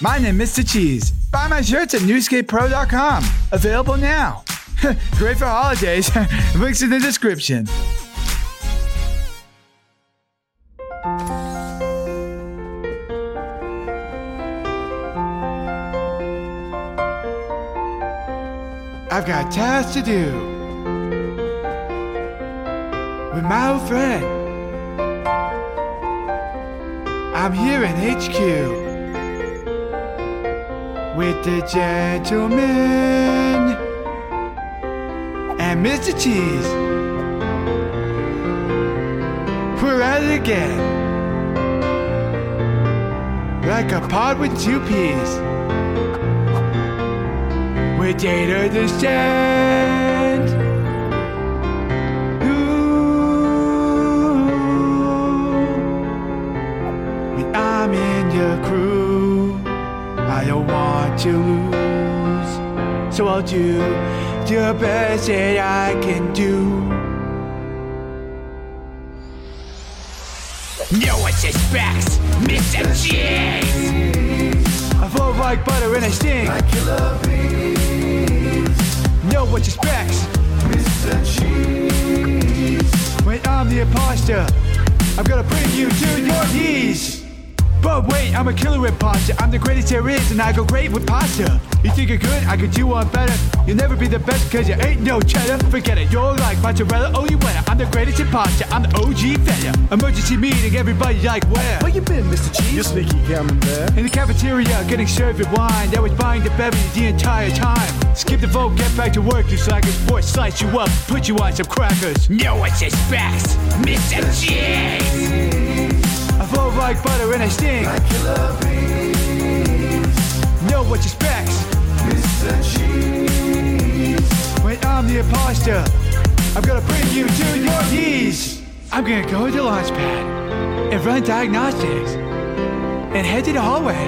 My name is Mr. Cheese. Buy my shirts at newskatepro.com. Available now. Great for holidays. Links in the description. I've got tasks to do with my old friend. I'm here in HQ with the gentleman and Mr. Cheese. We're at it again. Like a pod with two peas. With data to I don't want to lose. So I'll do the best that I can do. No one suspects Mr. Cheese. I flow like butter and I sting. Like Killer bees, No what you specs. Mr. Cheese. When I'm the imposter, I'm gonna bring you to your knees. But wait, I'm a killer imposter. I'm the greatest there is, and I go great with pasta. You think you're good? I could do one better. You'll never be the best, cause you ain't no cheddar. Forget it, you're like mozzarella, oh you winner. I'm the greatest imposter, I'm the OG fella. Emergency meeting, everybody like where? Where you been, Mr. Cheese? You sneaky camembert. In the cafeteria, getting served with wine. That was buying the beverage the entire time. Skip the vote, get back to work, you slackers. Boy, slice you up, put you on some crackers. No one suspects Mr. Cheese. Like butter and I sting. Killer bees, Know what you specs. Mr. Cheese. When I'm the imposter, I'm gonna bring you to your knees. I'm gonna go to the launch pad and run diagnostics and head to the hallway.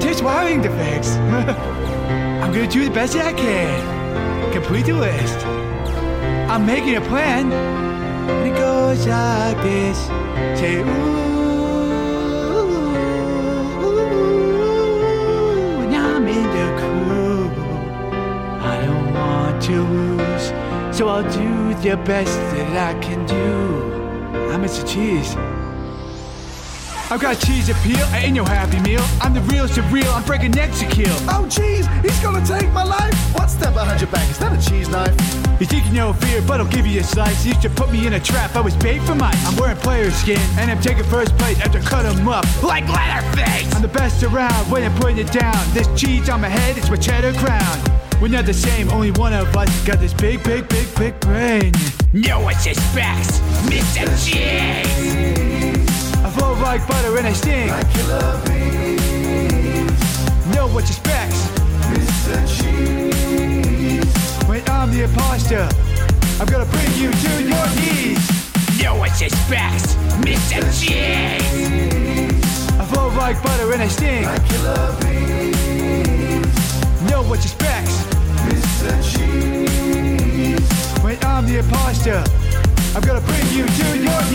There's wiring to fix. I'm gonna do the best that I can. Complete the list. I'm making a plan. And it goes like this. Say, ooh, lose, so I'll do the best that I can do. I'm Mr. Cheese. I've got cheese appeal, I ain't no happy meal. I'm the real surreal, I'm breaking necks to kill. Oh, cheese, he's gonna take my life. What's that behind your back? Is that a cheese knife? You think you know fear, but I'll give you a slice. You used to put me in a trap, I was paid for mine. I'm wearing player skin, and I'm taking first place after cut 'em up. Like Leatherface. I'm the best around when I'm putting it down. This cheese on my head is my cheddar crown. We're not the same, only one of us got this big, big, big, big brain. No one suspects Mr. Cheese. I flow like butter and I sting. Killer bees, Know what you specs. Mr. Cheese. When I'm the imposter, I'm gonna bring you to your knees. No one suspects Mr. Cheese. I flow like butter and I sting. Killer bees, Know what you specs. Mr. Cheese. When I'm the imposter, I'm gonna bring you to your.